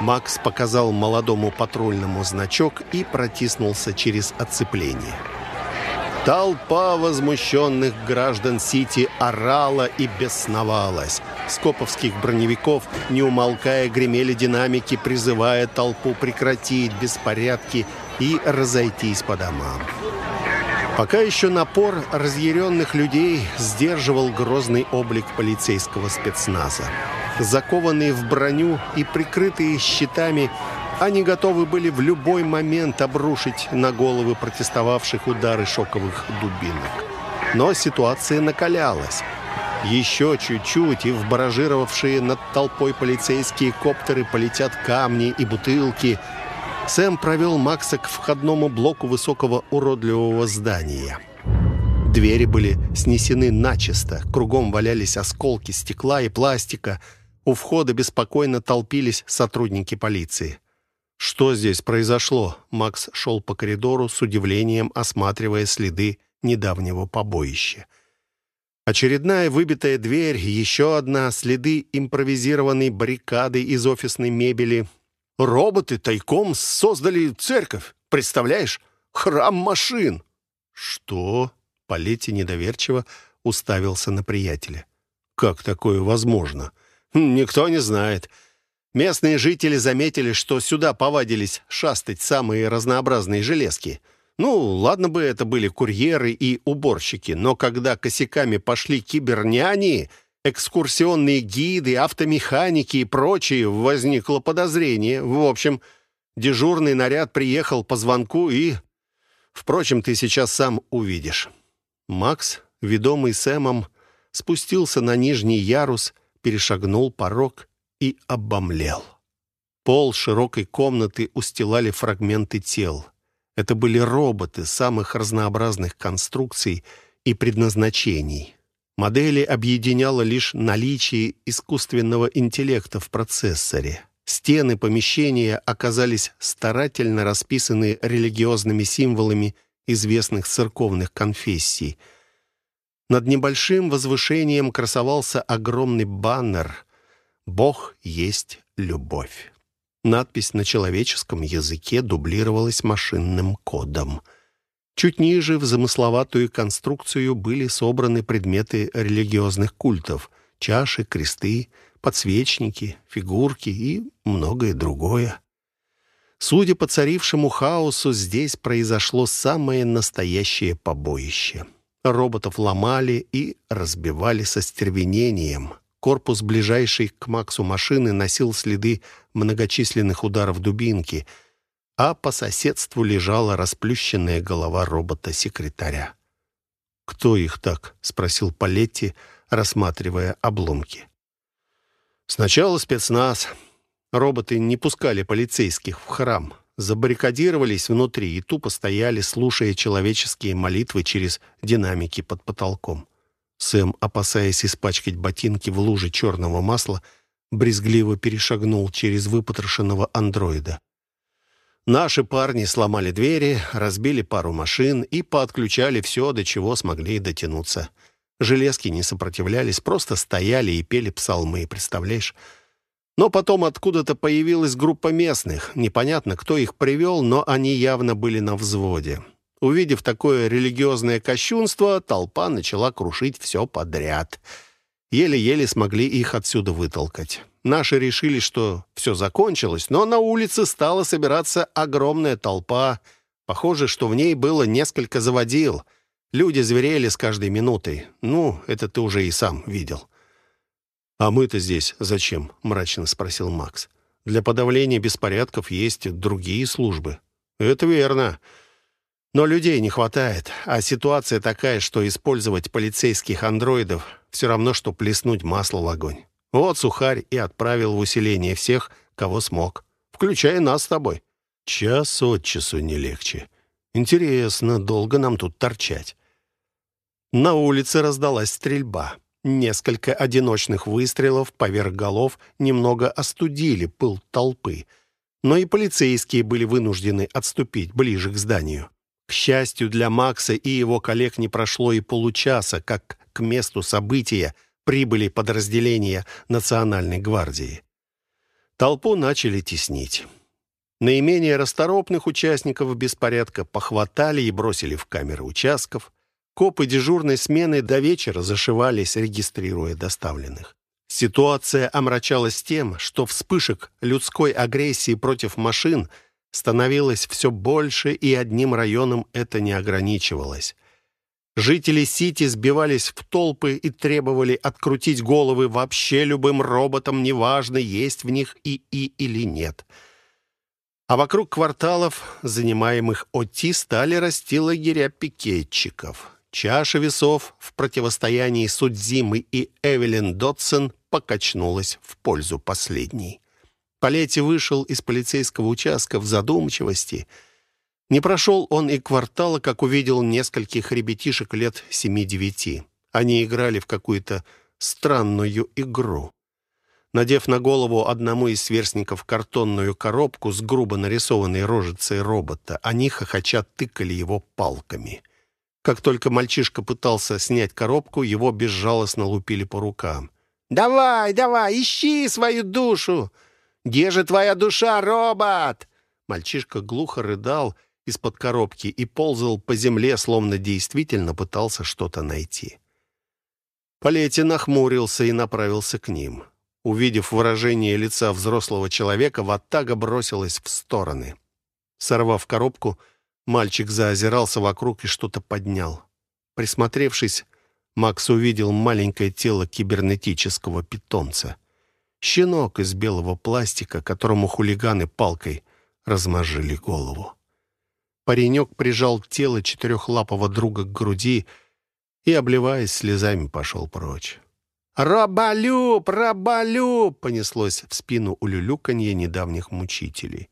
Макс показал молодому патрульному значок и протиснулся через оцепление. Толпа возмущенных граждан Сити орала и бесновалась. Скоповских броневиков, не умолкая, гремели динамики, призывая толпу прекратить беспорядки и разойтись по домам. Пока еще напор разъяренных людей сдерживал грозный облик полицейского спецназа. Закованные в броню и прикрытые щитами, они готовы были в любой момент обрушить на головы протестовавших удары шоковых дубинок. Но ситуация накалялась. Еще чуть-чуть, и в баражировавшие над толпой полицейские коптеры полетят камни и бутылки. Сэм провел Макса к входному блоку высокого уродливого здания. Двери были снесены начисто, кругом валялись осколки стекла и пластика. У входа беспокойно толпились сотрудники полиции. Что здесь произошло? Макс шел по коридору с удивлением, осматривая следы недавнего побоища. Очередная выбитая дверь, еще одна, следы импровизированной баррикады из офисной мебели. Роботы тайком создали церковь, представляешь? Храм машин. Что? Полети недоверчиво уставился на приятеля. Как такое возможно? Никто не знает. Местные жители заметили, что сюда повадились шастать самые разнообразные железки. Ну, ладно бы это были курьеры и уборщики, но когда косяками пошли киберняни, экскурсионные гиды, автомеханики и прочие, возникло подозрение. В общем, дежурный наряд приехал по звонку и... Впрочем, ты сейчас сам увидишь. Макс, ведомый Сэмом, спустился на нижний ярус, перешагнул порог и обомлел. Пол широкой комнаты устилали фрагменты тел. Это были роботы самых разнообразных конструкций и предназначений. Модели объединяло лишь наличие искусственного интеллекта в процессоре. Стены помещения оказались старательно расписаны религиозными символами известных церковных конфессий. Над небольшим возвышением красовался огромный баннер «Бог есть любовь». Надпись на человеческом языке дублировалась машинным кодом. Чуть ниже в замысловатую конструкцию были собраны предметы религиозных культов — чаши, кресты, подсвечники, фигурки и многое другое. Судя по царившему хаосу, здесь произошло самое настоящее побоище. Роботов ломали и разбивали со стервенением — Корпус ближайшей к Максу машины носил следы многочисленных ударов дубинки, а по соседству лежала расплющенная голова робота-секретаря. «Кто их так?» — спросил Палетти, рассматривая обломки. «Сначала спецназ. Роботы не пускали полицейских в храм, забаррикадировались внутри и тупо стояли, слушая человеческие молитвы через динамики под потолком. Сэм, опасаясь испачкать ботинки в луже черного масла, брезгливо перешагнул через выпотрошенного андроида. Наши парни сломали двери, разбили пару машин и поотключали все, до чего смогли дотянуться. Железки не сопротивлялись, просто стояли и пели псалмы, представляешь? Но потом откуда-то появилась группа местных. Непонятно, кто их привел, но они явно были на взводе. Увидев такое религиозное кощунство, толпа начала крушить все подряд. Еле-еле смогли их отсюда вытолкать. Наши решили, что все закончилось, но на улице стала собираться огромная толпа. Похоже, что в ней было несколько заводил. Люди зверели с каждой минутой. Ну, это ты уже и сам видел. «А мы-то здесь зачем?» — мрачно спросил Макс. «Для подавления беспорядков есть другие службы». «Это верно. Но людей не хватает, а ситуация такая, что использовать полицейских андроидов все равно, что плеснуть масло в огонь. Вот Сухарь и отправил в усиление всех, кого смог, включая нас с тобой. Час от часу не легче. Интересно, долго нам тут торчать. На улице раздалась стрельба. Несколько одиночных выстрелов поверх голов немного остудили пыл толпы. Но и полицейские были вынуждены отступить ближе к зданию. К счастью для Макса и его коллег не прошло и получаса, как к месту события прибыли подразделения Национальной гвардии. Толпу начали теснить. Наименее расторопных участников беспорядка похватали и бросили в камеры участков. Копы дежурной смены до вечера зашивались, регистрируя доставленных. Ситуация омрачалась тем, что вспышек людской агрессии против машин становилось все больше, и одним районом это не ограничивалось. Жители Сити сбивались в толпы и требовали открутить головы вообще любым роботам, неважно, есть в них ИИ или нет. А вокруг кварталов, занимаемых ОТИ, стали расти лагеря пикетчиков. Чаша весов в противостоянии Судзимы и Эвелин Дотсон покачнулась в пользу последней. Палетти вышел из полицейского участка в задумчивости — не прошел он и квартала, как увидел нескольких ребятишек лет семи-девяти. Они играли в какую-то странную игру. Надев на голову одному из сверстников картонную коробку с грубо нарисованной рожицей робота, они хохоча тыкали его палками. Как только мальчишка пытался снять коробку, его безжалостно лупили по рукам. «Давай, давай, ищи свою душу! Где же твоя душа, робот?» Мальчишка глухо рыдал из-под коробки и ползал по земле, словно действительно пытался что-то найти. Палетти нахмурился и направился к ним. Увидев выражение лица взрослого человека, Ваттага бросилась в стороны. Сорвав коробку, мальчик заозирался вокруг и что-то поднял. Присмотревшись, Макс увидел маленькое тело кибернетического питомца. Щенок из белого пластика, которому хулиганы палкой размажили голову. Паренек прижал тело четырехлапого друга к груди и, обливаясь слезами, пошел прочь. «Раболюб! Раболюб!» — понеслось в спину улюлюканье недавних мучителей.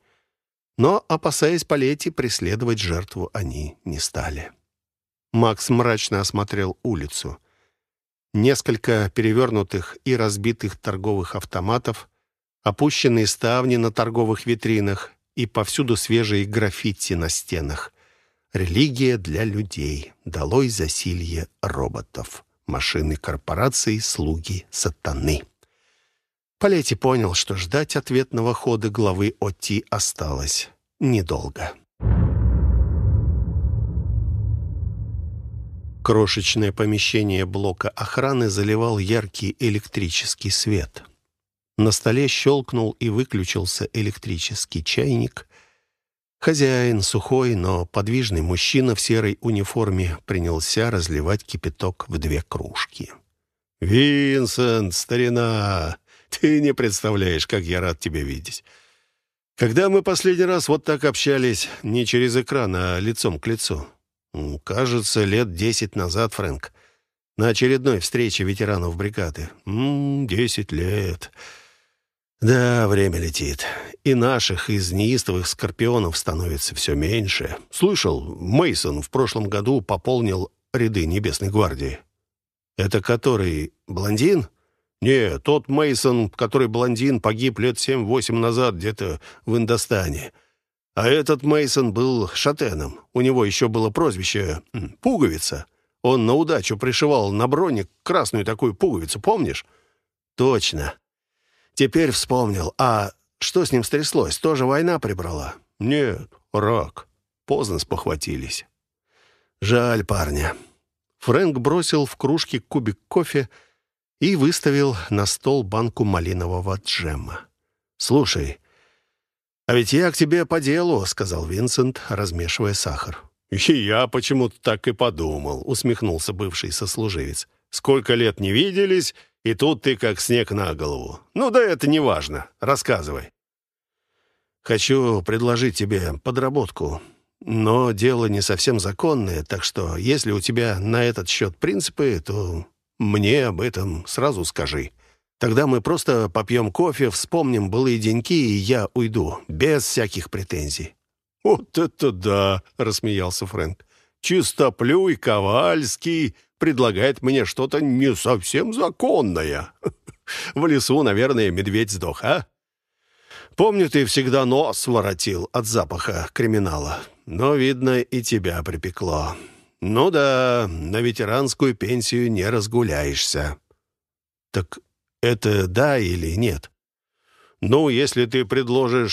Но, опасаясь Палетти, преследовать жертву они не стали. Макс мрачно осмотрел улицу. Несколько перевернутых и разбитых торговых автоматов, опущенные ставни на торговых витринах, и повсюду свежие граффити на стенах. Религия для людей. Долой засилье роботов. Машины корпораций, слуги сатаны. Палетти понял, что ждать ответного хода главы ОТИ осталось недолго. Крошечное помещение блока охраны заливал яркий электрический свет — на столе щелкнул и выключился электрический чайник. Хозяин, сухой, но подвижный мужчина в серой униформе, принялся разливать кипяток в две кружки. «Винсент, старина, ты не представляешь, как я рад тебя видеть. Когда мы последний раз вот так общались, не через экран, а лицом к лицу? Кажется, лет десять назад, Фрэнк, на очередной встрече ветеранов бригады. М десять лет. Да, время летит. И наших из неистовых скорпионов становится все меньше. Слышал, Мейсон в прошлом году пополнил ряды Небесной гвардии. Это который блондин? Не, тот Мейсон, который блондин, погиб лет семь-восемь назад где-то в Индостане. А этот Мейсон был шатеном. У него еще было прозвище «Пуговица». Он на удачу пришивал на броник красную такую пуговицу, помнишь? Точно. Теперь вспомнил. А что с ним стряслось? Тоже война прибрала? Нет, рак. Поздно спохватились. Жаль парня. Фрэнк бросил в кружки кубик кофе и выставил на стол банку малинового джема. «Слушай, а ведь я к тебе по делу», — сказал Винсент, размешивая сахар. «И я почему-то так и подумал», — усмехнулся бывший сослуживец. «Сколько лет не виделись, и тут ты как снег на голову. Ну да это не важно. Рассказывай. Хочу предложить тебе подработку. Но дело не совсем законное, так что если у тебя на этот счет принципы, то мне об этом сразу скажи. Тогда мы просто попьем кофе, вспомним былые деньки, и я уйду, без всяких претензий». «Вот это да!» — рассмеялся Фрэнк. «Чистоплюй Ковальский предлагает мне что-то не совсем законное. В лесу, наверное, медведь сдох, а? Помню, ты всегда нос воротил от запаха криминала. Но, видно, и тебя припекло. Ну да, на ветеранскую пенсию не разгуляешься. Так это да или нет? «Ну, если ты предложишь